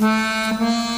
Música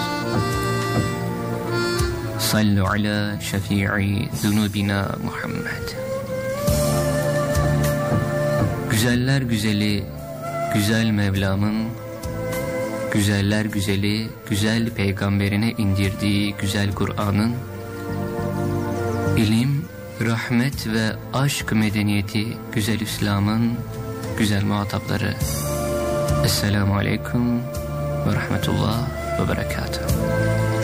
Sallu ala şefii zunubina Muhammed. Güzeller güzeli, güzel Mevlam'ın, güzeller güzeli, güzel peygamberine indirdiği güzel Kur'an'ın, ilim, rahmet ve aşk medeniyeti güzel İslam'ın güzel muhatapları. Esselamu Aleyküm ve Rahmetullah ve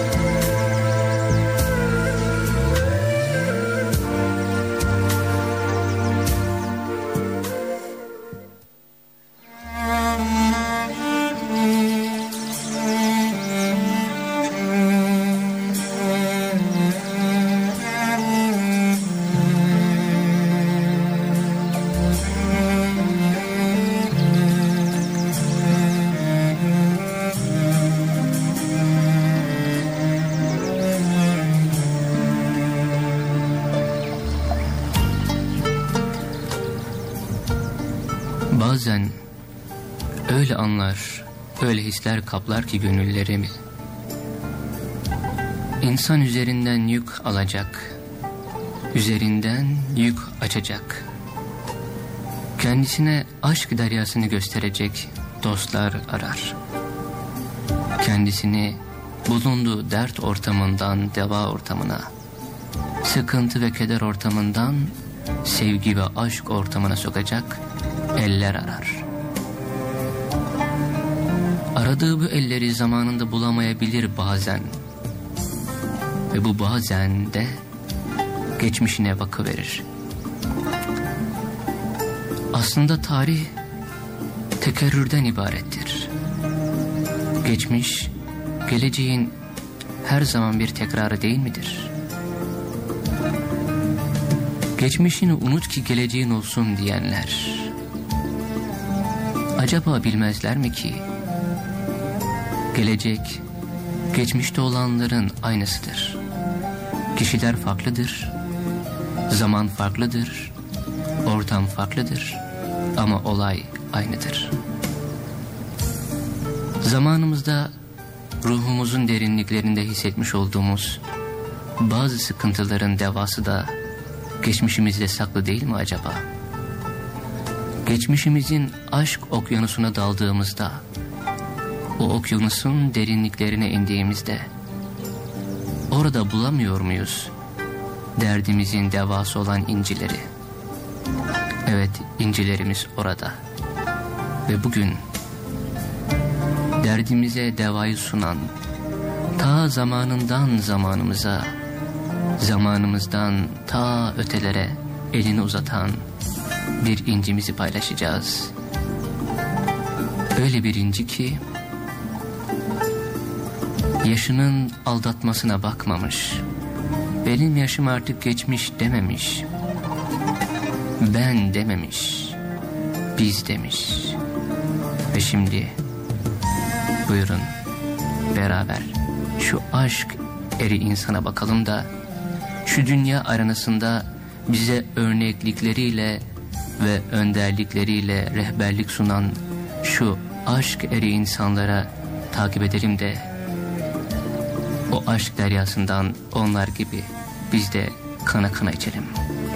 kaplar ki gönüllerimi. İnsan üzerinden yük alacak, üzerinden yük açacak. Kendisine aşk deryasını gösterecek dostlar arar. Kendisini bulunduğu dert ortamından deva ortamına, sıkıntı ve keder ortamından sevgi ve aşk ortamına sokacak eller arar. Aradığı bu elleri zamanında bulamayabilir bazen. Ve bu bazen de geçmişine bakıverir. Aslında tarih tekerrürden ibarettir. Geçmiş, geleceğin her zaman bir tekrarı değil midir? Geçmişini unut ki geleceğin olsun diyenler Acaba bilmezler mi ki? Gelecek, geçmişte olanların aynısıdır. Kişiler farklıdır, zaman farklıdır, ortam farklıdır ama olay aynıdır. Zamanımızda ruhumuzun derinliklerinde hissetmiş olduğumuz bazı sıkıntıların devası da geçmişimizde saklı değil mi acaba? Geçmişimizin aşk okyanusuna daldığımızda, o okyanusun derinliklerine indiğimizde, orada bulamıyor muyuz derdimizin devası olan incileri? Evet, incilerimiz orada. Ve bugün derdimize devayı sunan, ta zamanından zamanımıza, zamanımızdan ta ötelere elini uzatan, bir incimizi paylaşacağız. Öyle bir inci ki yaşının aldatmasına bakmamış. Benim yaşım artık geçmiş dememiş. Ben dememiş. Biz demiş. Ve şimdi buyurun beraber şu aşk eri insana bakalım da şu dünya aranasında bize örneklikleriyle ve önderlikleriyle rehberlik sunan şu aşk eri insanlara takip edelim de o aşk deryasından onlar gibi biz de kana kana içelim.''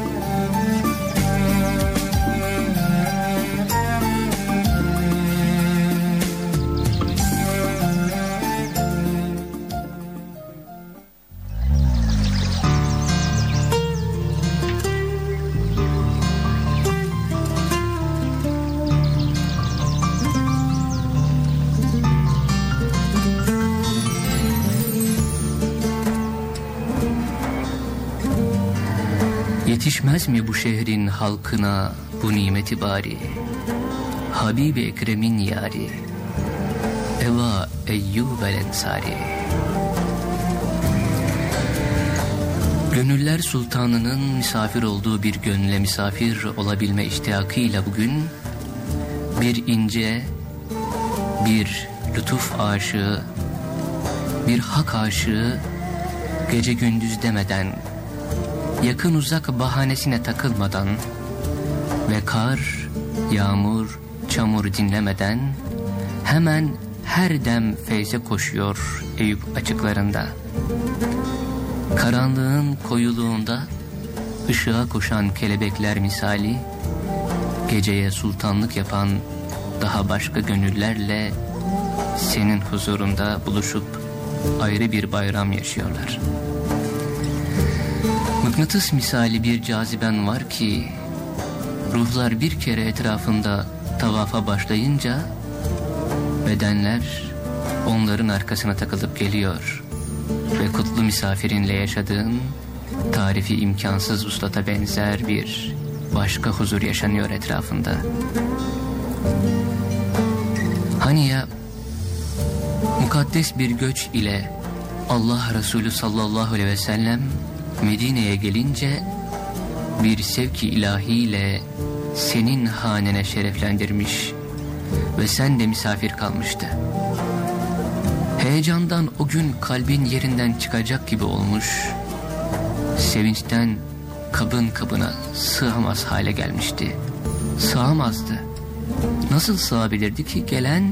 Yetmez mi bu şehrin halkına bu nimeti bari? Habib-i Ekrem'in yari, Eva Eyyub el Ensari. Gönüller Sultanı'nın misafir olduğu bir gönle misafir olabilme iştiyakıyla bugün bir ince, bir lütuf aşığı, bir hak aşığı gece gündüz demeden yakın uzak bahanesine takılmadan ve kar, yağmur, çamur dinlemeden hemen her dem feyze koşuyor Eyüp açıklarında. Karanlığın koyuluğunda ışığa koşan kelebekler misali geceye sultanlık yapan daha başka gönüllerle senin huzurunda buluşup ayrı bir bayram yaşıyorlar.'' Mıknatıs misali bir caziben var ki ruhlar bir kere etrafında tavafa başlayınca bedenler onların arkasına takılıp geliyor ve kutlu misafirinle yaşadığın tarifi imkansız ustata benzer bir başka huzur yaşanıyor etrafında. Hani ya mukaddes bir göç ile Allah Resulü sallallahu aleyhi ve sellem Medine'ye gelince bir sevki ilahiyle senin hanene şereflendirmiş ve sen de misafir kalmıştı. Heyecandan o gün kalbin yerinden çıkacak gibi olmuş, sevinçten kabın kabına sığamaz hale gelmişti. Sığamazdı. Nasıl sığabilirdi ki gelen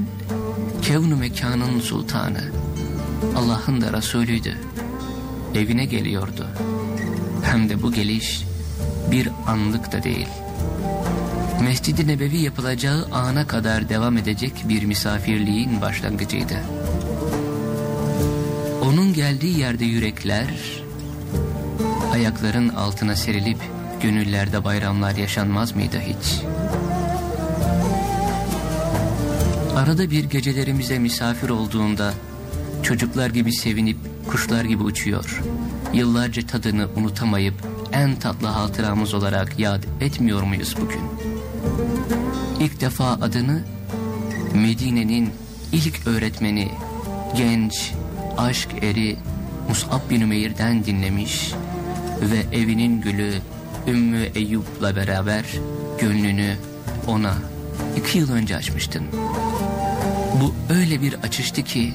kevnu mekanın sultanı, Allah'ın da Resulüydü. Evine geliyordu. Hem de bu geliş bir anlık da değil. Mescid-i Nebevi yapılacağı ana kadar devam edecek bir misafirliğin başlangıcıydı. Onun geldiği yerde yürekler, ayakların altına serilip gönüllerde bayramlar yaşanmaz mıydı hiç? Arada bir gecelerimize misafir olduğunda çocuklar gibi sevinip kuşlar gibi uçuyor yıllarca tadını unutamayıp en tatlı hatıramız olarak yad etmiyor muyuz bugün? İlk defa adını Medine'nin ilk öğretmeni, genç, aşk eri Mus'ab bin Ümeyr'den dinlemiş ve evinin gülü Ümmü Eyyub'la beraber gönlünü ona iki yıl önce açmıştın. Bu öyle bir açıştı ki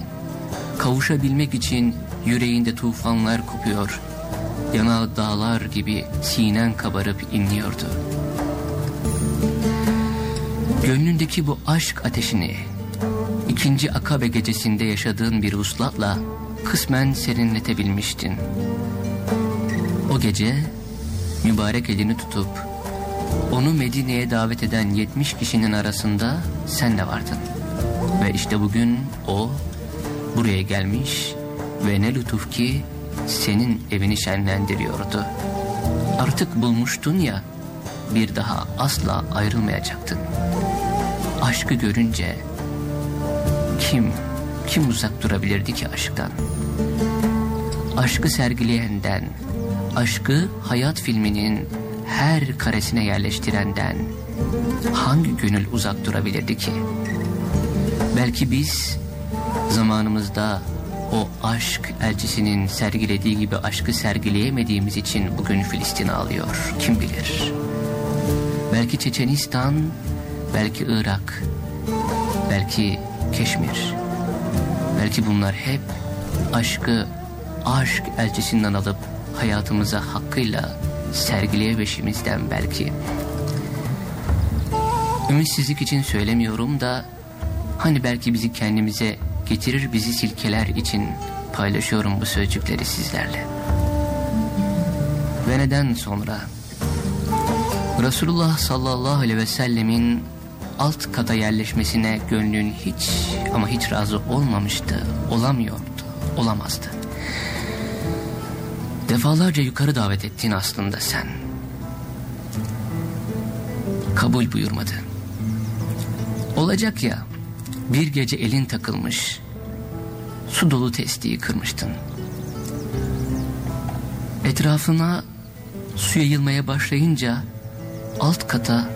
kavuşabilmek için Yüreğinde tufanlar kopuyor, yanağı dağlar gibi sinen kabarıp inliyordu. Gönlündeki bu aşk ateşini ikinci akabe gecesinde yaşadığın bir uslatla kısmen serinletebilmiştin. O gece mübarek elini tutup onu Medine'ye davet eden 70 kişinin arasında sen de vardın. Ve işte bugün o buraya gelmiş ve ne lütuf ki senin evini şenlendiriyordu. Artık bulmuştun ya bir daha asla ayrılmayacaktın. Aşkı görünce kim, kim uzak durabilirdi ki aşktan? Aşkı sergileyenden, aşkı hayat filminin her karesine yerleştirenden hangi gönül uzak durabilirdi ki? Belki biz zamanımızda o aşk elçisinin sergilediği gibi aşkı sergileyemediğimiz için bugün Filistin ağlıyor. Kim bilir? Belki Çeçenistan, belki Irak, belki Keşmir. Belki bunlar hep aşkı aşk elçisinden alıp hayatımıza hakkıyla sergileyebeşimizden belki. Ümitsizlik için söylemiyorum da hani belki bizi kendimize getirir bizi silkeler için paylaşıyorum bu sözcükleri sizlerle. Ve neden sonra Resulullah sallallahu aleyhi ve sellemin alt kata yerleşmesine gönlün hiç ama hiç razı olmamıştı, olamıyordu, olamazdı. Defalarca yukarı davet ettin aslında sen. Kabul buyurmadı. Olacak ya, bir gece elin takılmış, su dolu testiyi kırmıştın. Etrafına su yayılmaya başlayınca alt kata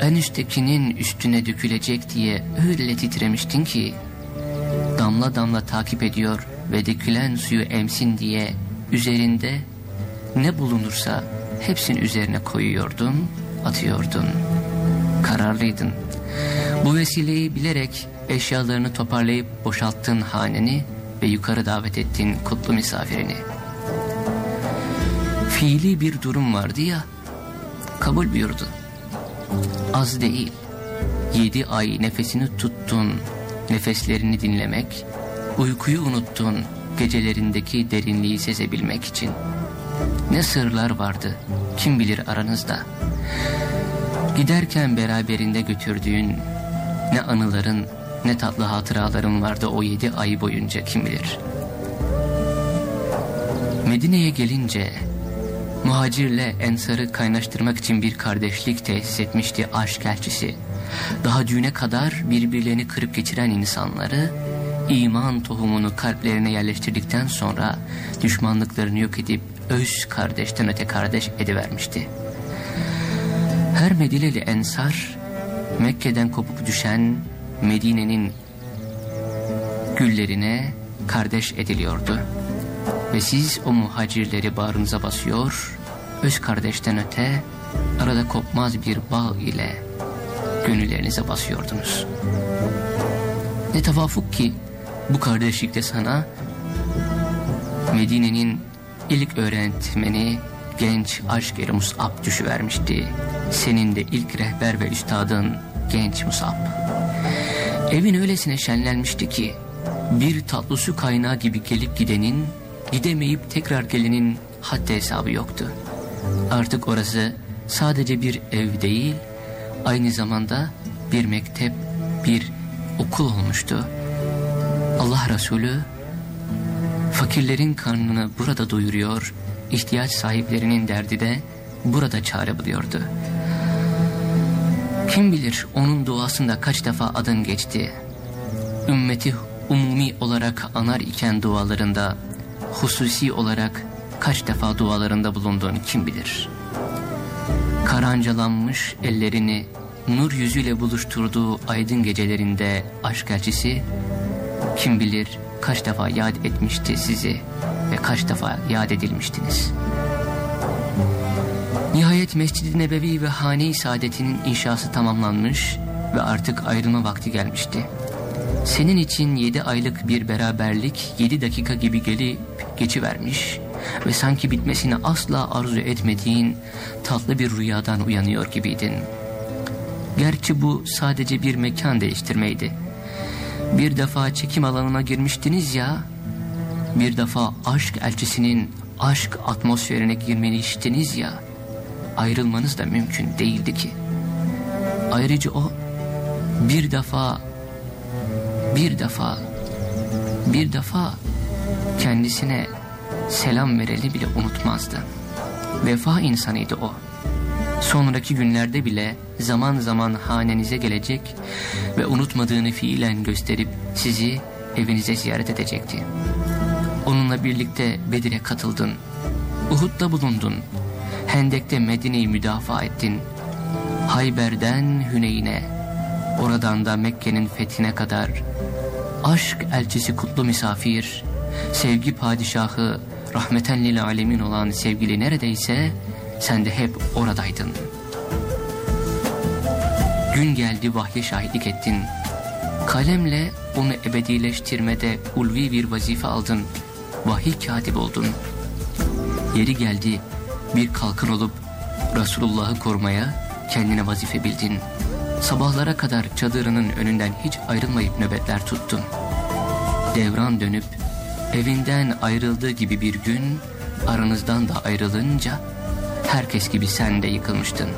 en üsttekinin üstüne dökülecek diye öyle titremiştin ki damla damla takip ediyor ve dökülen suyu emsin diye üzerinde ne bulunursa hepsini üzerine koyuyordun, atıyordun. Kararlıydın. Bu vesileyi bilerek eşyalarını toparlayıp boşalttın haneni ve yukarı davet ettin kutlu misafirini. Fiili bir durum vardı ya, kabul buyurdu. Az değil, yedi ay nefesini tuttun, nefeslerini dinlemek, uykuyu unuttun, gecelerindeki derinliği sezebilmek için. Ne sırlar vardı, kim bilir aranızda. Giderken beraberinde götürdüğün ne anıların ne tatlı hatıraların vardı o yedi ay boyunca kim bilir. Medine'ye gelince muhacirle ensarı kaynaştırmak için bir kardeşlik tesis etmişti aşk elçisi. Daha düğüne kadar birbirlerini kırıp geçiren insanları iman tohumunu kalplerine yerleştirdikten sonra düşmanlıklarını yok edip öz kardeşten öte kardeş edivermişti. Her Medineli ensar Mekke'den kopup düşen Medine'nin güllerine kardeş ediliyordu. Ve siz o muhacirleri bağrınıza basıyor, öz kardeşten öte arada kopmaz bir bağ ile gönüllerinize basıyordunuz. Ne tevafuk ki bu kardeşlikte sana Medine'nin ilk öğretmeni genç aşk eri Mus'ab düşüvermişti. Senin de ilk rehber ve üstadın genç Mus'ab. Evin öylesine şenlenmişti ki bir tatlı su kaynağı gibi gelip gidenin, gidemeyip tekrar gelenin haddi hesabı yoktu. Artık orası sadece bir ev değil, aynı zamanda bir mektep, bir okul olmuştu. Allah Resulü fakirlerin karnını burada doyuruyor, ihtiyaç sahiplerinin derdi de burada çare buluyordu. Kim bilir onun duasında kaç defa adın geçti. Ümmeti umumi olarak anar iken dualarında, hususi olarak kaç defa dualarında bulunduğunu kim bilir. Karancalanmış ellerini nur yüzüyle buluşturduğu aydın gecelerinde aşk elçisi, kim bilir kaç defa yad etmişti sizi ve kaç defa yad edilmiştiniz. Nihayet Mescid-i Nebevi ve Hane-i Saadet'in inşası tamamlanmış ve artık ayrılma vakti gelmişti. Senin için yedi aylık bir beraberlik yedi dakika gibi gelip geçivermiş ve sanki bitmesini asla arzu etmediğin tatlı bir rüyadan uyanıyor gibiydin. Gerçi bu sadece bir mekan değiştirmeydi. Bir defa çekim alanına girmiştiniz ya, bir defa aşk elçisinin aşk atmosferine girmiştiniz ya, ayrılmanız da mümkün değildi ki. Ayrıca o bir defa, bir defa, bir defa kendisine selam vereli bile unutmazdı. Vefa insanıydı o. Sonraki günlerde bile zaman zaman hanenize gelecek ve unutmadığını fiilen gösterip sizi evinize ziyaret edecekti. Onunla birlikte Bedir'e katıldın. Uhud'da bulundun. Hendek'te Medine'yi müdafaa ettin. Hayber'den Hüneyn'e, oradan da Mekke'nin fethine kadar aşk elçisi kutlu misafir, sevgi padişahı, rahmeten lil alemin olan sevgili neredeyse sen de hep oradaydın. Gün geldi vahye şahitlik ettin. Kalemle onu ebedileştirmede ulvi bir vazife aldın. vahiy katip oldun. Yeri geldi bir kalkın olup Resulullah'ı korumaya kendine vazife bildin. Sabahlara kadar çadırının önünden hiç ayrılmayıp nöbetler tuttun. Devran dönüp evinden ayrıldığı gibi bir gün aranızdan da ayrılınca herkes gibi sen de yıkılmıştın.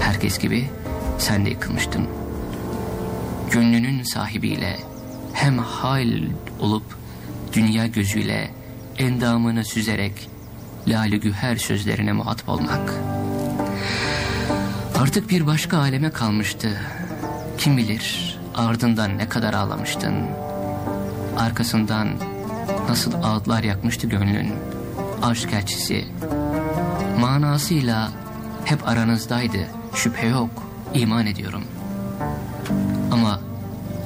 Herkes gibi sen de yıkılmıştın. Gönlünün sahibiyle hem hal olup dünya gözüyle endamını süzerek lali güher sözlerine muhatap olmak. Artık bir başka aleme kalmıştı. Kim bilir ardından ne kadar ağlamıştın. Arkasından nasıl ağıtlar yakmıştı gönlün. Aşk elçisi. Manasıyla hep aranızdaydı. Şüphe yok. iman ediyorum. Ama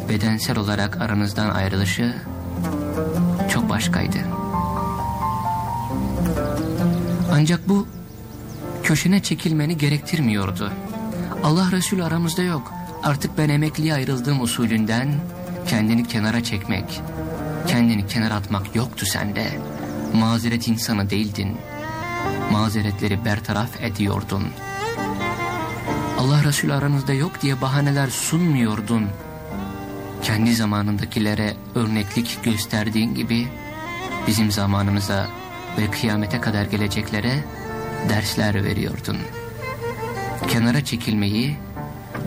bedensel olarak aranızdan ayrılışı çok başkaydı. Ancak bu köşene çekilmeni gerektirmiyordu. Allah Resulü aramızda yok. Artık ben emekliye ayrıldığım usulünden kendini kenara çekmek, kendini kenara atmak yoktu sende. Mazeret insanı değildin. Mazeretleri bertaraf ediyordun. Allah Resulü aranızda yok diye bahaneler sunmuyordun. Kendi zamanındakilere örneklik gösterdiğin gibi bizim zamanımıza ve kıyamete kadar geleceklere dersler veriyordun. Kenara çekilmeyi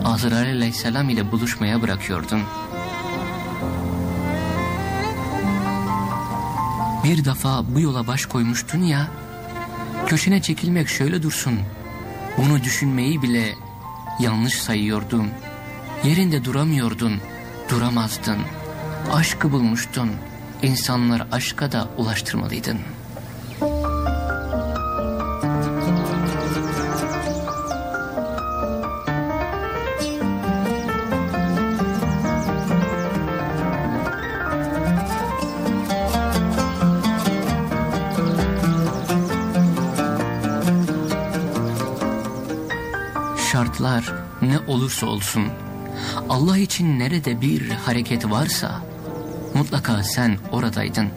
Azrail aleyhisselam ile buluşmaya bırakıyordun. Bir defa bu yola baş koymuştun ya, köşene çekilmek şöyle dursun, bunu düşünmeyi bile yanlış sayıyordun. Yerinde duramıyordun, duramazdın. Aşkı bulmuştun, insanlar aşka da ulaştırmalıydın.'' şartlar ne olursa olsun Allah için nerede bir hareket varsa mutlaka sen oradaydın.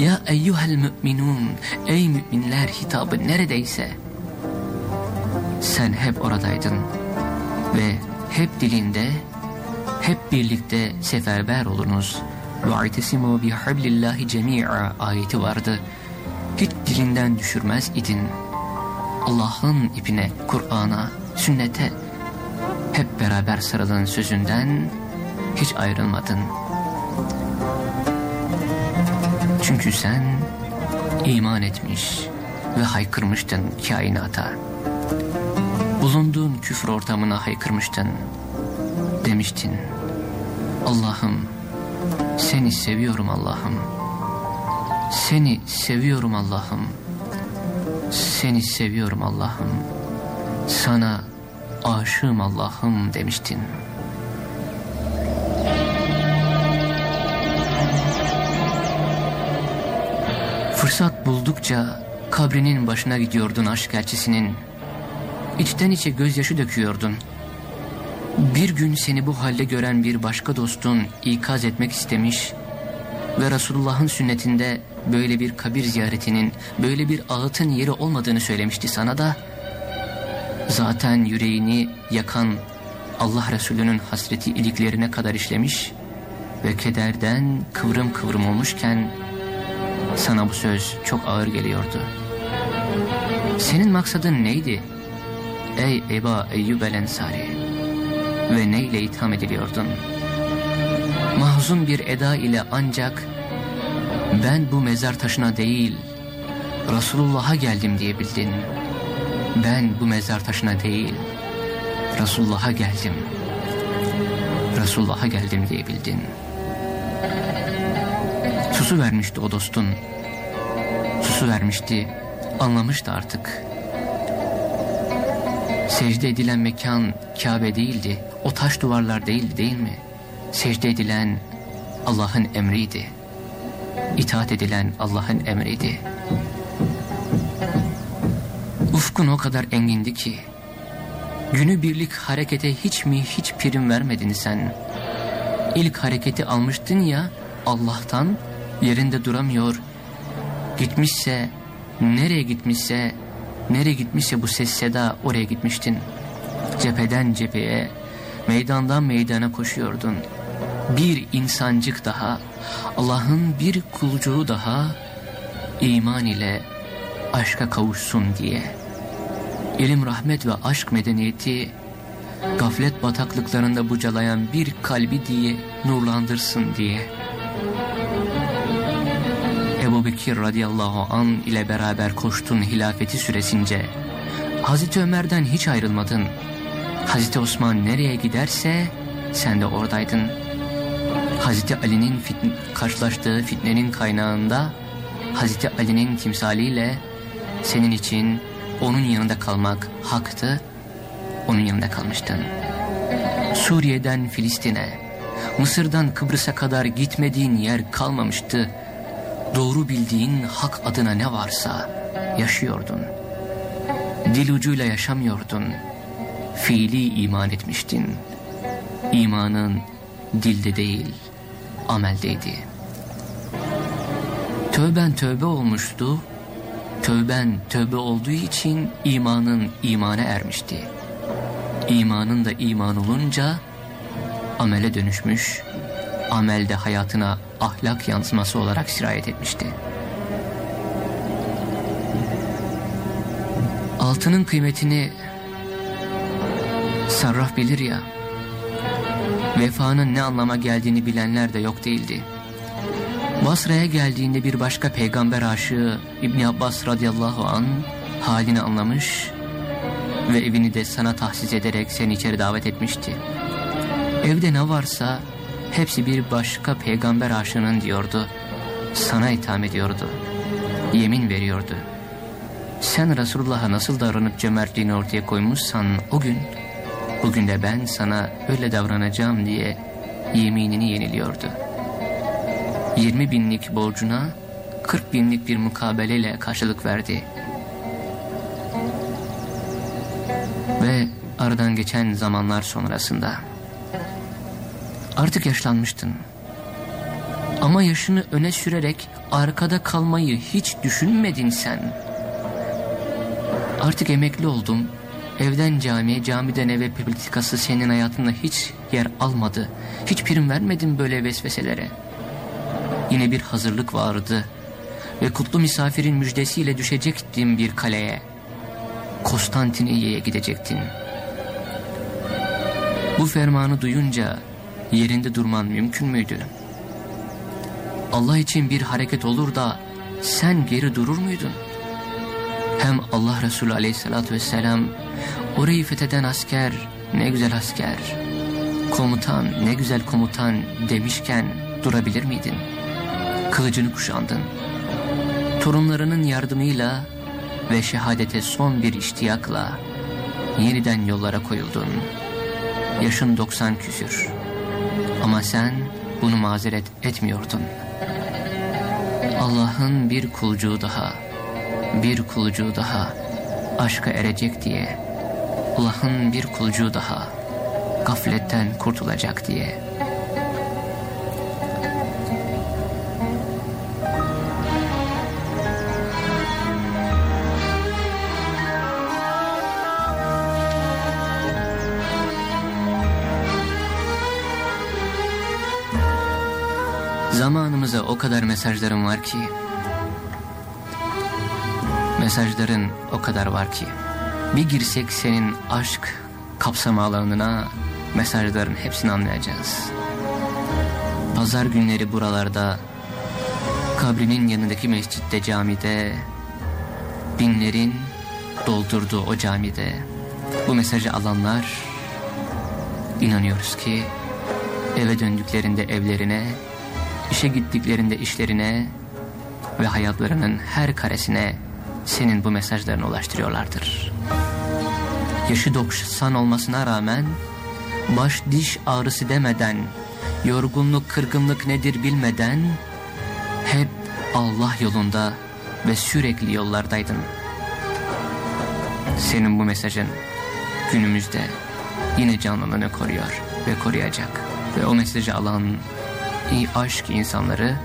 Ya eyyuhel müminun ey müminler hitabı neredeyse sen hep oradaydın ve hep dilinde hep birlikte seferber olunuz. وَاَعْتَسِمُوا بِحَبْلِ اللّٰهِ جَمِيعًا ayeti vardı. Hiç dilinden düşürmez idin. Allah'ın ipine, Kur'an'a, sünnete hep beraber sarılın sözünden hiç ayrılmadın. Çünkü sen iman etmiş ve haykırmıştın kainata. Bulunduğun küfür ortamına haykırmıştın. Demiştin, Allah'ım seni seviyorum Allah'ım. Seni seviyorum Allah'ım. Seni seviyorum Allah'ım. Sana aşığım Allah'ım demiştin. Fırsat buldukça kabrinin başına gidiyordun aşk elçisinin. İçten içe gözyaşı döküyordun. Bir gün seni bu halde gören bir başka dostun ikaz etmek istemiş ve Resulullah'ın sünnetinde böyle bir kabir ziyaretinin, böyle bir ağıtın yeri olmadığını söylemişti sana da, zaten yüreğini yakan Allah Resulü'nün hasreti iliklerine kadar işlemiş ve kederden kıvrım kıvrım olmuşken sana bu söz çok ağır geliyordu. Senin maksadın neydi? Ey Eba Eyyub el Ensari ve neyle itham ediliyordun? Mahzun bir eda ile ancak ben bu mezar taşına değil Resulullah'a geldim diyebildin. Ben bu mezar taşına değil Resulullah'a geldim. Resulullah'a geldim diyebildin. Susu vermişti o dostun. Susu vermişti, anlamıştı artık. Secde edilen mekan Kabe değildi, o taş duvarlar değildi değil mi? Secde edilen Allah'ın emriydi itaat edilen Allah'ın emriydi. Ufkun o kadar engindi ki, günü birlik harekete hiç mi hiç prim vermedin sen. İlk hareketi almıştın ya Allah'tan, Yerinde duramıyor. Gitmişse, nereye gitmişse, nereye gitmişse bu ses seda oraya gitmiştin. Cepheden cepheye, meydandan meydana koşuyordun. Bir insancık daha, Allah'ın bir kulcuğu daha iman ile aşka kavuşsun diye. İlim, rahmet ve aşk medeniyeti gaflet bataklıklarında bucalayan bir kalbi diye nurlandırsın diye. Ebu Bekir radıyallahu an ile beraber koştun hilafeti süresince. Hazreti Ömer'den hiç ayrılmadın. Hazreti Osman nereye giderse sen de oradaydın. Hazreti Ali'nin fitne, karşılaştığı fitnenin kaynağında Hazreti Ali'nin timsaliyle senin için onun yanında kalmak haktı, onun yanında kalmıştın. Suriye'den Filistin'e, Mısır'dan Kıbrıs'a kadar gitmediğin yer kalmamıştı. Doğru bildiğin hak adına ne varsa yaşıyordun. Dil ucuyla yaşamıyordun. Fiili iman etmiştin. İmanın dilde değil, ameldeydi. Tövben tövbe olmuştu. Tövben tövbe olduğu için imanın imana ermişti. İmanın da iman olunca amele dönüşmüş, amelde hayatına ahlak yansıması olarak sirayet etmişti. Altının kıymetini sarraf bilir ya, vefanın ne anlama geldiğini bilenler de yok değildi. Basra'ya geldiğinde bir başka peygamber aşığı İbni Abbas radıyallahu an halini anlamış ve evini de sana tahsis ederek seni içeri davet etmişti. Evde ne varsa hepsi bir başka peygamber aşığının diyordu. Sana itham ediyordu. Yemin veriyordu. Sen Resulullah'a nasıl davranıp cömertliğini ortaya koymuşsan o gün, bugün de ben sana öyle davranacağım diye yeminini yeniliyordu. 20 binlik borcuna 40 binlik bir mukabeleyle karşılık verdi. Ve aradan geçen zamanlar sonrasında artık yaşlanmıştın. Ama yaşını öne sürerek arkada kalmayı hiç düşünmedin sen. Artık emekli oldum. Evden camiye, camiden eve politikası senin hayatında hiç yer almadı. Hiç prim vermedin böyle vesveselere. Yine bir hazırlık vardı ve kutlu misafirin müjdesiyle düşecektin bir kaleye. Konstantiniye'ye gidecektin. Bu fermanı duyunca yerinde durman mümkün müydü? Allah için bir hareket olur da sen geri durur muydun? Hem Allah Resulü aleyhissalatü vesselam orayı fetheden asker ne güzel asker, komutan ne güzel komutan demişken durabilir miydin? Kılıcını kuşandın. Torunlarının yardımıyla ve şehadete son bir iştiyakla yeniden yollara koyuldun. Yaşın 90 küsür. Ama sen bunu mazeret etmiyordun. Allah'ın bir kulcuğu daha, bir kulcuğu daha aşka erecek diye, Allah'ın bir kulcuğu daha gafletten kurtulacak diye. Zamanımıza o kadar mesajlarım var ki, mesajların o kadar var ki, bir girsek senin aşk kapsama alanına mesajların hepsini anlayacağız. Pazar günleri buralarda, kabrinin yanındaki mescitte camide, binlerin doldurduğu o camide, bu mesajı alanlar, inanıyoruz ki eve döndüklerinde evlerine, işe gittiklerinde işlerine ve hayatlarının her karesine senin bu mesajlarını ulaştırıyorlardır. Yaşı 90 olmasına rağmen baş diş ağrısı demeden, yorgunluk kırgınlık nedir bilmeden hep Allah yolunda ve sürekli yollardaydın. Senin bu mesajın günümüzde yine canlılığını koruyor ve koruyacak. Ve o mesajı alan iyi aşk insanları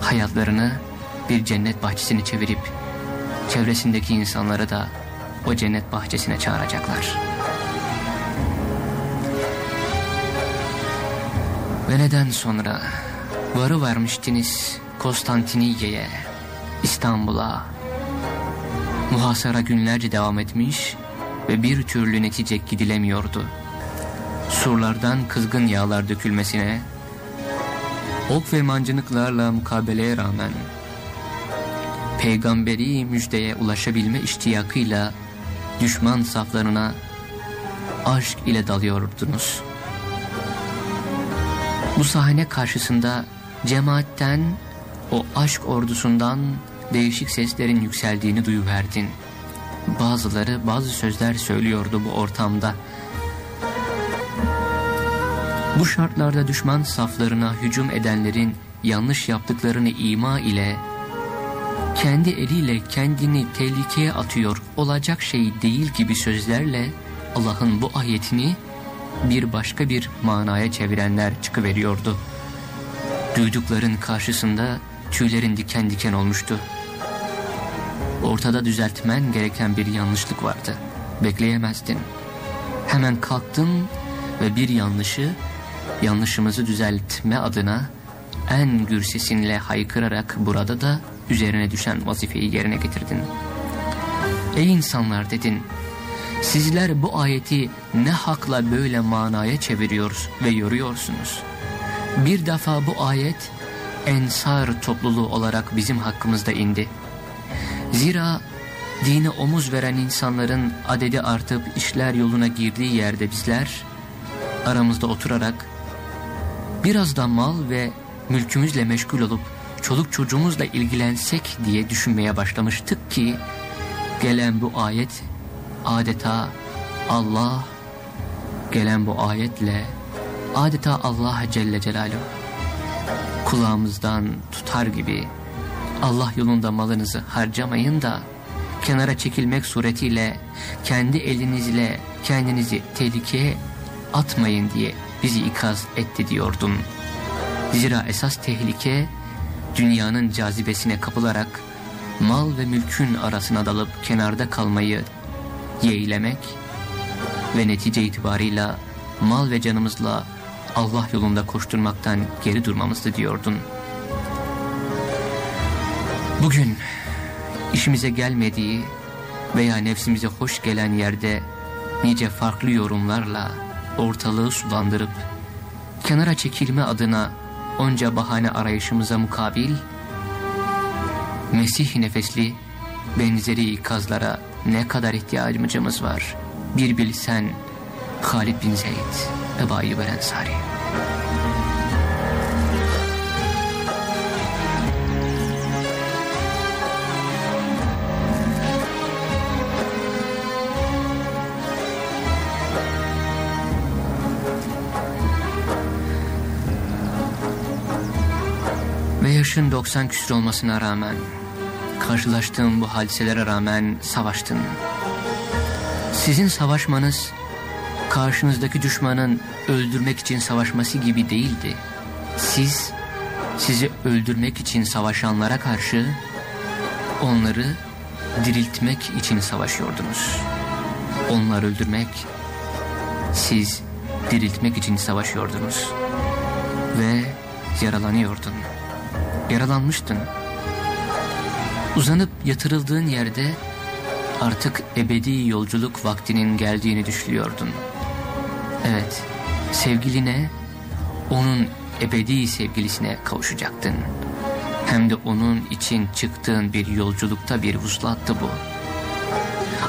hayatlarını bir cennet bahçesini çevirip çevresindeki insanları da o cennet bahçesine çağıracaklar. Ve neden sonra varı vermiştiniz Konstantiniyye'ye, İstanbul'a. Muhasara günlerce devam etmiş ve bir türlü netice gidilemiyordu. Surlardan kızgın yağlar dökülmesine, ok ve mancınıklarla mukabeleye rağmen peygamberi müjdeye ulaşabilme iştiyakıyla düşman saflarına aşk ile dalıyordunuz. Bu sahne karşısında cemaatten o aşk ordusundan değişik seslerin yükseldiğini duyuverdin. Bazıları bazı sözler söylüyordu bu ortamda. Bu şartlarda düşman saflarına hücum edenlerin yanlış yaptıklarını ima ile kendi eliyle kendini tehlikeye atıyor olacak şey değil gibi sözlerle Allah'ın bu ayetini bir başka bir manaya çevirenler çıkıveriyordu. Duydukların karşısında tüylerin diken diken olmuştu. Ortada düzeltmen gereken bir yanlışlık vardı. Bekleyemezdin. Hemen kalktın ve bir yanlışı, yanlışımızı düzeltme adına en gür sesinle haykırarak burada da üzerine düşen vazifeyi yerine getirdin. Ey insanlar dedin, sizler bu ayeti ne hakla böyle manaya çeviriyor ve yoruyorsunuz? Bir defa bu ayet ensar topluluğu olarak bizim hakkımızda indi. Zira dine omuz veren insanların adedi artıp işler yoluna girdiği yerde bizler aramızda oturarak biraz da mal ve mülkümüzle meşgul olup çoluk çocuğumuzla ilgilensek diye düşünmeye başlamıştık ki gelen bu ayet adeta Allah gelen bu ayetle adeta Allah Celle Celaluhu kulağımızdan tutar gibi Allah yolunda malınızı harcamayın da kenara çekilmek suretiyle kendi elinizle kendinizi tehlikeye atmayın diye bizi ikaz etti diyordun. Zira esas tehlike dünyanın cazibesine kapılarak mal ve mülkün arasına dalıp kenarda kalmayı yeğlemek ve netice itibarıyla mal ve canımızla Allah yolunda koşturmaktan geri durmamızdı diyordun. Bugün işimize gelmediği veya nefsimize hoş gelen yerde nice farklı yorumlarla ortalığı sulandırıp kenara çekilme adına onca bahane arayışımıza mukabil Mesih nefesli benzeri ikazlara ne kadar ihtiyacımız var? Bir bilsen Halid bin Zeyd Ayyub el Ensari yaşın 90 küsur olmasına rağmen, karşılaştığım bu hadiselere rağmen savaştın. Sizin savaşmanız, karşınızdaki düşmanın öldürmek için savaşması gibi değildi. Siz, sizi öldürmek için savaşanlara karşı, onları diriltmek için savaşıyordunuz. Onlar öldürmek, siz diriltmek için savaşıyordunuz. Ve yaralanıyordun yaralanmıştın. Uzanıp yatırıldığın yerde artık ebedi yolculuk vaktinin geldiğini düşünüyordun. Evet, sevgiline, onun ebedi sevgilisine kavuşacaktın. Hem de onun için çıktığın bir yolculukta bir vuslattı bu.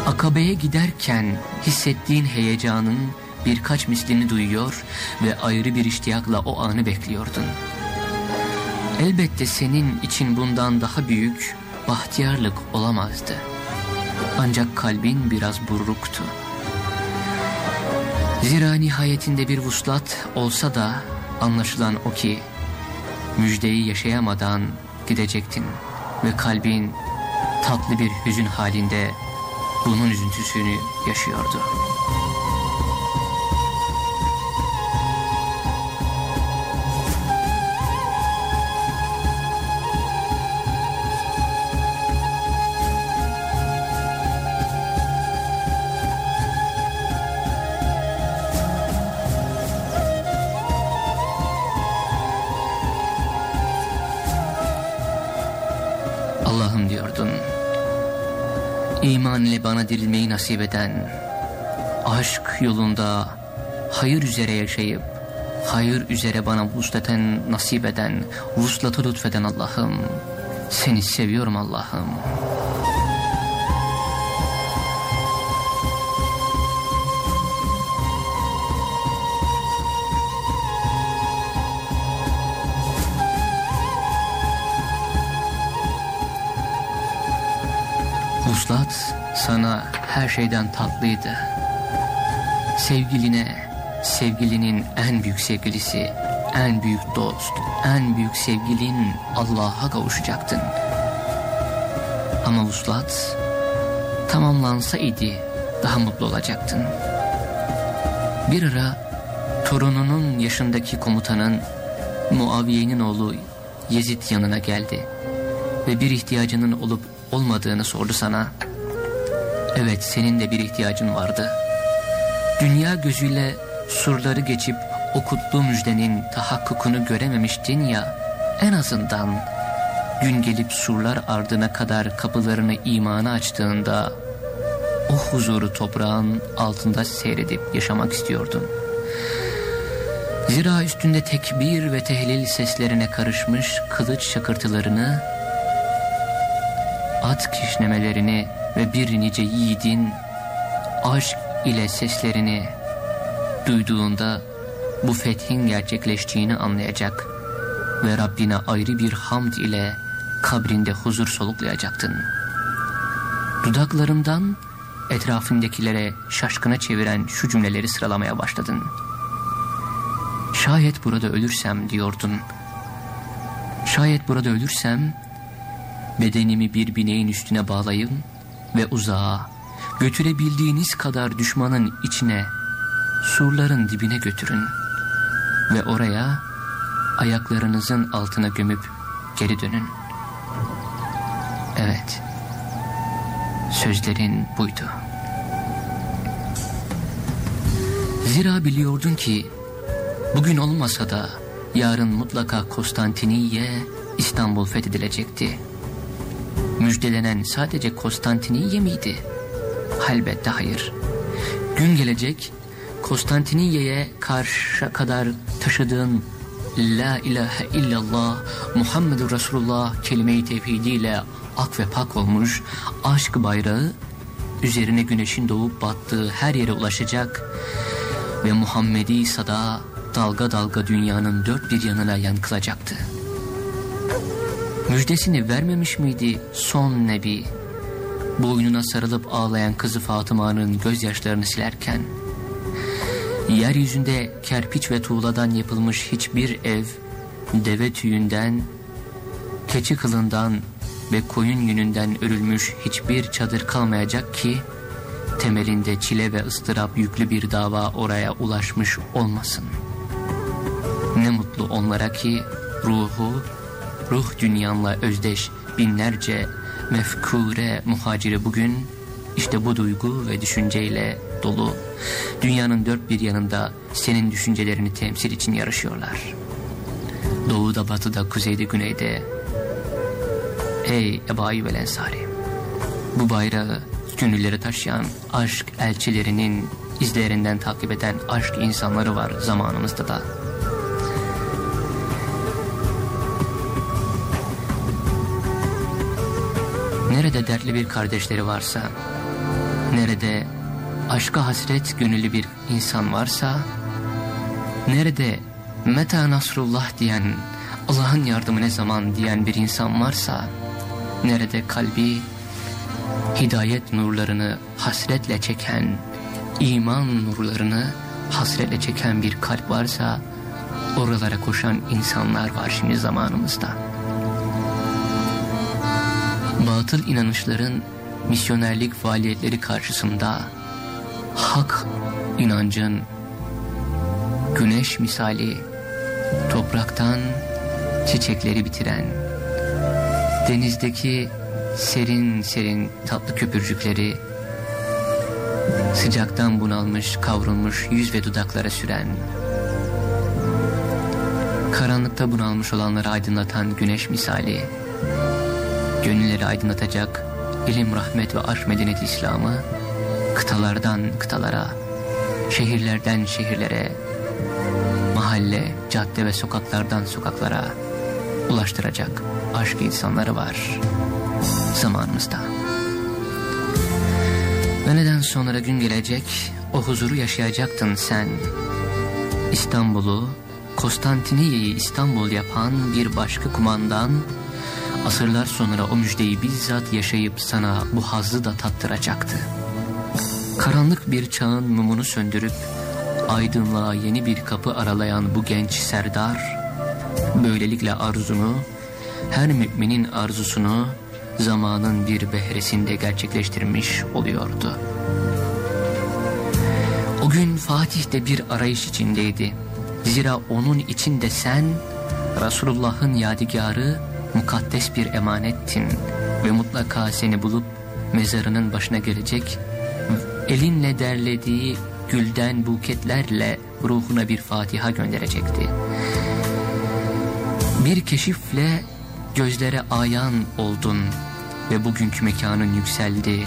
Akabe'ye giderken hissettiğin heyecanın birkaç mislini duyuyor ve ayrı bir iştiyakla o anı bekliyordun.'' Elbette senin için bundan daha büyük bahtiyarlık olamazdı. Ancak kalbin biraz burruktu. Zira nihayetinde bir vuslat olsa da anlaşılan o ki müjdeyi yaşayamadan gidecektin ve kalbin tatlı bir hüzün halinde bunun üzüntüsünü yaşıyordu. Diyordun. İman ile bana dirilmeyi nasip eden, aşk yolunda hayır üzere yaşayıp, hayır üzere bana vusleten nasip eden, vuslatı lütfeden Allah'ım. Seni seviyorum Allah'ım. Vuslat sana her şeyden tatlıydı. Sevgiline, sevgilinin en büyük sevgilisi, en büyük dost, en büyük sevgilin Allah'a kavuşacaktın. Ama vuslat tamamlansa idi daha mutlu olacaktın. Bir ara torununun yaşındaki komutanın Muaviye'nin oğlu Yezid yanına geldi ve bir ihtiyacının olup olmadığını sordu sana. Evet senin de bir ihtiyacın vardı. Dünya gözüyle surları geçip o kutlu müjdenin tahakkukunu görememiştin ya en azından gün gelip surlar ardına kadar kapılarını imana açtığında o huzuru toprağın altında seyredip yaşamak istiyordun. Zira üstünde tekbir ve tehlil seslerine karışmış kılıç şakırtılarını at kişnemelerini ve bir nice yiğidin aşk ile seslerini duyduğunda bu fethin gerçekleştiğini anlayacak ve Rabbine ayrı bir hamd ile kabrinde huzur soluklayacaktın. Dudaklarından etrafındakilere şaşkına çeviren şu cümleleri sıralamaya başladın. Şayet burada ölürsem diyordun. Şayet burada ölürsem bedenimi bir bineğin üstüne bağlayın ve uzağa götürebildiğiniz kadar düşmanın içine surların dibine götürün ve oraya ayaklarınızın altına gömüp geri dönün. Evet, sözlerin buydu. Zira biliyordun ki bugün olmasa da yarın mutlaka Konstantiniye İstanbul fethedilecekti. Müjdelenen sadece Konstantiniye miydi? Elbette hayır. Gün gelecek Konstantiniye'ye karşı kadar taşıdığın La ilahe illallah Muhammedur Resulullah kelime-i tevhidiyle ak ve pak olmuş aşk bayrağı üzerine güneşin doğup battığı her yere ulaşacak ve Muhammedi sada dalga dalga dünyanın dört bir yanına yankılacaktı. Müjdesini vermemiş miydi son nebi? Boynuna sarılıp ağlayan kızı Fatıma'nın gözyaşlarını silerken, yeryüzünde kerpiç ve tuğladan yapılmış hiçbir ev, deve tüyünden, keçi kılından ve koyun yününden örülmüş hiçbir çadır kalmayacak ki, temelinde çile ve ıstırap yüklü bir dava oraya ulaşmış olmasın. Ne mutlu onlara ki ruhu, ruh dünyanla özdeş binlerce mefkure muhaciri bugün işte bu duygu ve düşünceyle dolu dünyanın dört bir yanında senin düşüncelerini temsil için yarışıyorlar. Doğuda, batıda, kuzeyde, güneyde. Ey Ebu Ayyub el bu bayrağı gönülleri taşıyan aşk elçilerinin izlerinden takip eden aşk insanları var zamanımızda da. Nerede dertli bir kardeşleri varsa, nerede aşka hasret gönüllü bir insan varsa, nerede meta nasrullah diyen, Allah'ın yardımı ne zaman diyen bir insan varsa, nerede kalbi hidayet nurlarını hasretle çeken, iman nurlarını hasretle çeken bir kalp varsa, oralara koşan insanlar var şimdi zamanımızda. Batıl inanışların misyonerlik faaliyetleri karşısında hak inancın güneş misali topraktan çiçekleri bitiren denizdeki serin serin tatlı köpürcükleri sıcaktan bunalmış kavrulmuş yüz ve dudaklara süren karanlıkta bunalmış olanları aydınlatan güneş misali gönülleri aydınlatacak ilim, rahmet ve aşk medeniyet İslam'ı kıtalardan kıtalara, şehirlerden şehirlere, mahalle, cadde ve sokaklardan sokaklara ulaştıracak aşk insanları var zamanımızda. Ve neden sonra gün gelecek o huzuru yaşayacaktın sen. İstanbul'u, Konstantiniye'yi İstanbul yapan bir başka kumandan, asırlar sonra o müjdeyi bizzat yaşayıp sana bu hazzı da tattıracaktı. Karanlık bir çağın mumunu söndürüp, aydınlığa yeni bir kapı aralayan bu genç serdar, böylelikle arzunu, her müminin arzusunu zamanın bir behresinde gerçekleştirmiş oluyordu. O gün Fatih de bir arayış içindeydi. Zira onun içinde sen Resulullah'ın yadigarı mukaddes bir emanettin ve mutlaka seni bulup mezarının başına gelecek elinle derlediği gülden buketlerle ruhuna bir Fatiha gönderecekti. Bir keşifle gözlere ayan oldun ve bugünkü mekanın yükseldi.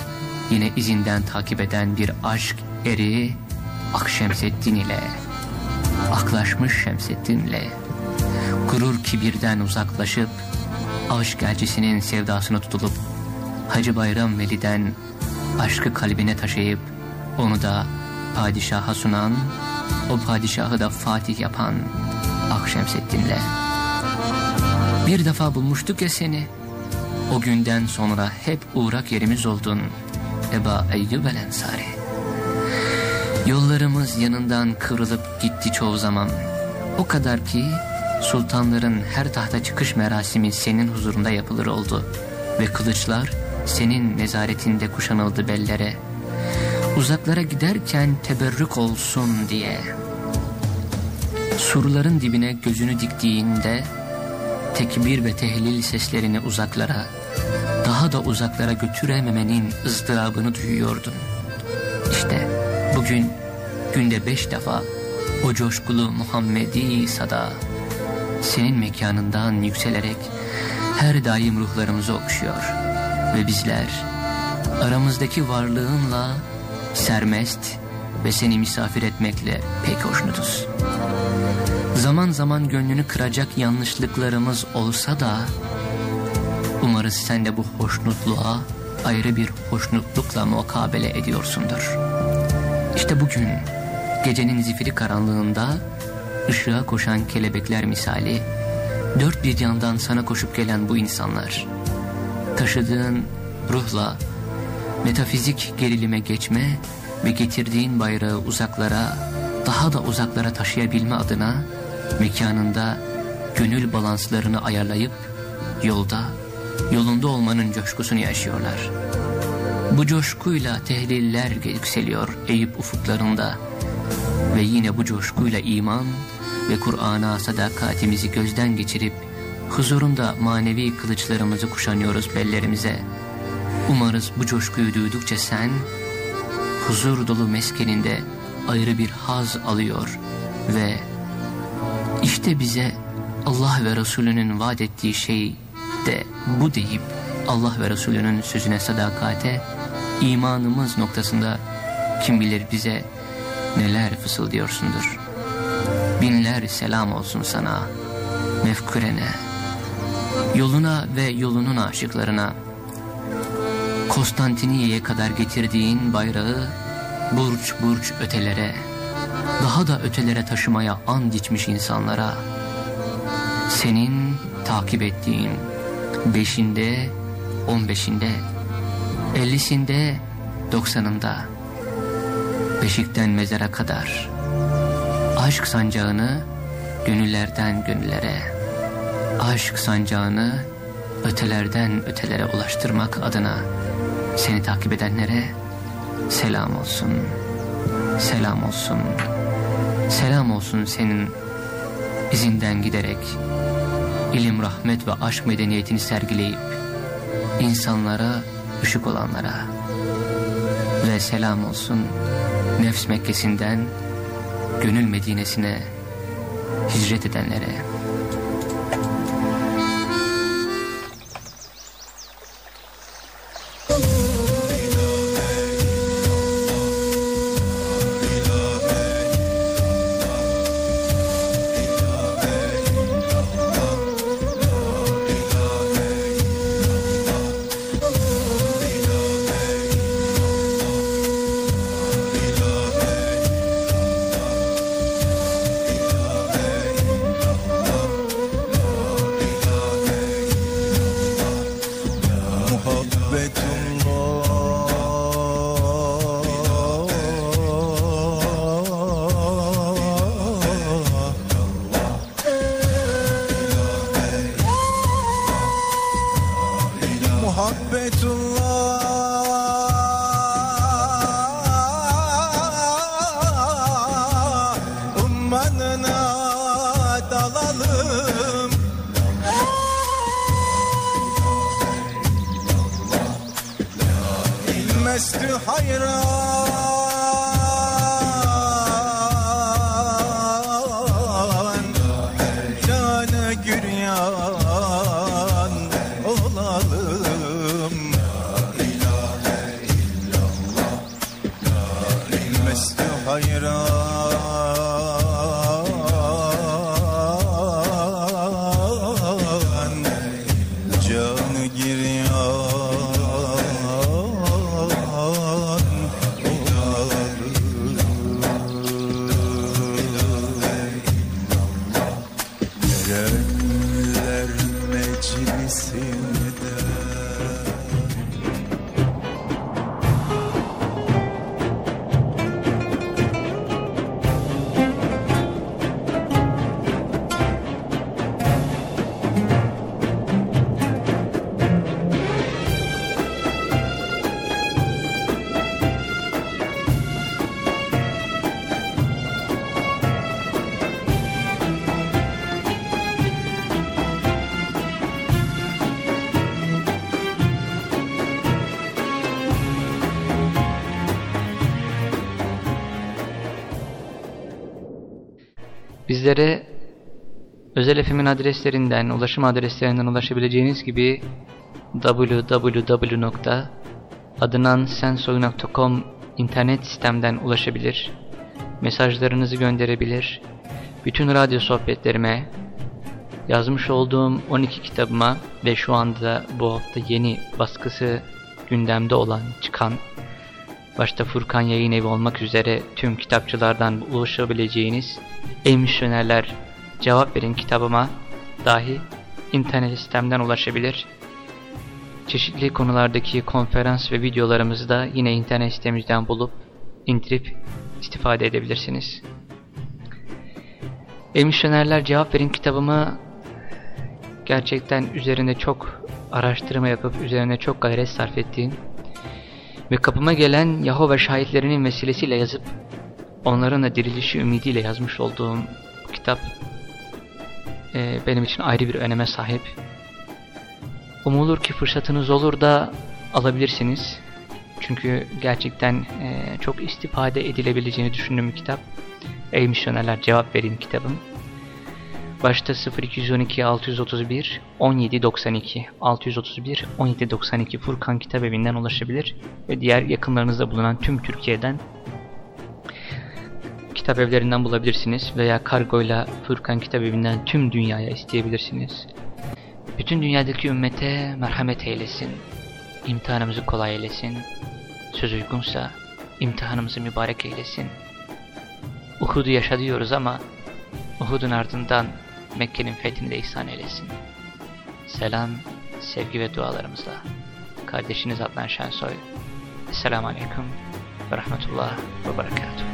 Yine izinden takip eden bir aşk eri Akşemseddin ile, aklaşmış Şemseddin ile, gurur kibirden uzaklaşıp, aşk elçisinin sevdasına tutulup, Hacı Bayram Veli'den aşkı kalbine taşıyıp, onu da padişaha sunan, o padişahı da Fatih yapan Akşemseddin'le. Bir defa bulmuştuk ya seni, o günden sonra hep uğrak yerimiz oldun, Eba Eyyub el Ensari. Yollarımız yanından kıvrılıp gitti çoğu zaman. O kadar ki sultanların her tahta çıkış merasimi senin huzurunda yapılır oldu. Ve kılıçlar senin nezaretinde kuşanıldı bellere. Uzaklara giderken teberrük olsun diye. Surların dibine gözünü diktiğinde tekbir ve tehlil seslerini uzaklara, daha da uzaklara götürememenin ızdırabını duyuyordun. İşte bugün günde beş defa o coşkulu Muhammedi sada senin mekanından yükselerek her daim ruhlarımızı okşuyor ve bizler aramızdaki varlığınla sermest ve seni misafir etmekle pek hoşnutuz. Zaman zaman gönlünü kıracak yanlışlıklarımız olsa da umarız sen de bu hoşnutluğa ayrı bir hoşnutlukla mukabele ediyorsundur. İşte bugün gecenin zifiri karanlığında ışığa koşan kelebekler misali dört bir yandan sana koşup gelen bu insanlar taşıdığın ruhla metafizik gerilime geçme ve getirdiğin bayrağı uzaklara daha da uzaklara taşıyabilme adına mekanında gönül balanslarını ayarlayıp yolda, yolunda olmanın coşkusunu yaşıyorlar. Bu coşkuyla tehliller yükseliyor Eyüp ufuklarında ve yine bu coşkuyla iman ve Kur'an'a sadakatimizi gözden geçirip huzurunda manevi kılıçlarımızı kuşanıyoruz bellerimize. Umarız bu coşkuyu duydukça sen huzur dolu meskeninde ayrı bir haz alıyor ve işte bize Allah ve Resulünün vaat ettiği şey de bu deyip Allah ve Resulünün sözüne sadakate imanımız noktasında kim bilir bize neler fısıldıyorsundur. Binler selam olsun sana, mefkurene, yoluna ve yolunun aşıklarına, Konstantiniye'ye kadar getirdiğin bayrağı burç burç ötelere, daha da ötelere taşımaya and içmiş insanlara, senin takip ettiğin beşinde, on beşinde, ellisinde, doksanında, beşikten mezara kadar, aşk sancağını gönüllerden gönüllere, aşk sancağını ötelerden ötelere ulaştırmak adına seni takip edenlere selam olsun, selam olsun, selam olsun senin izinden giderek ilim, rahmet ve aşk medeniyetini sergileyip insanlara ışık olanlara ve selam olsun. Nefs Mekkesi'nden gönül Medine'sine hicret edenlere. Bizlere özel FM'in adreslerinden, ulaşım adreslerinden ulaşabileceğiniz gibi www.adınansensoy.com internet sistemden ulaşabilir, mesajlarınızı gönderebilir, bütün radyo sohbetlerime, yazmış olduğum 12 kitabıma ve şu anda bu hafta yeni baskısı gündemde olan, çıkan, başta Furkan Yayın Evi olmak üzere tüm kitapçılardan ulaşabileceğiniz Ey cevap verin kitabıma dahi internet sistemden ulaşabilir. Çeşitli konulardaki konferans ve videolarımızı da yine internet sitemizden bulup indirip istifade edebilirsiniz. Ey cevap verin kitabımı gerçekten üzerinde çok araştırma yapıp üzerine çok gayret sarf ettiğim ve kapıma gelen Yahova şahitlerinin vesilesiyle yazıp onların da dirilişi ümidiyle yazmış olduğum kitap e, benim için ayrı bir öneme sahip. Umulur ki fırsatınız olur da alabilirsiniz. Çünkü gerçekten e, çok istifade edilebileceğini düşündüğüm bir kitap. Ey misyonerler cevap verin kitabım. Başta 0212 631 1792 631 1792 Furkan Kitap Evi'nden ulaşabilir ve diğer yakınlarınızda bulunan tüm Türkiye'den kitap evlerinden bulabilirsiniz veya kargoyla Furkan Kitap Evi'nden tüm dünyaya isteyebilirsiniz. Bütün dünyadaki ümmete merhamet eylesin, imtihanımızı kolay eylesin, söz uygunsa imtihanımızı mübarek eylesin. Uhud'u yaşa diyoruz ama Uhud'un ardından Mekke'nin fethini de ihsan eylesin. Selam, sevgi ve dualarımızla. Kardeşiniz Adnan Şensoy. Esselamu Aleyküm ve Rahmetullah ve Berekatuhu.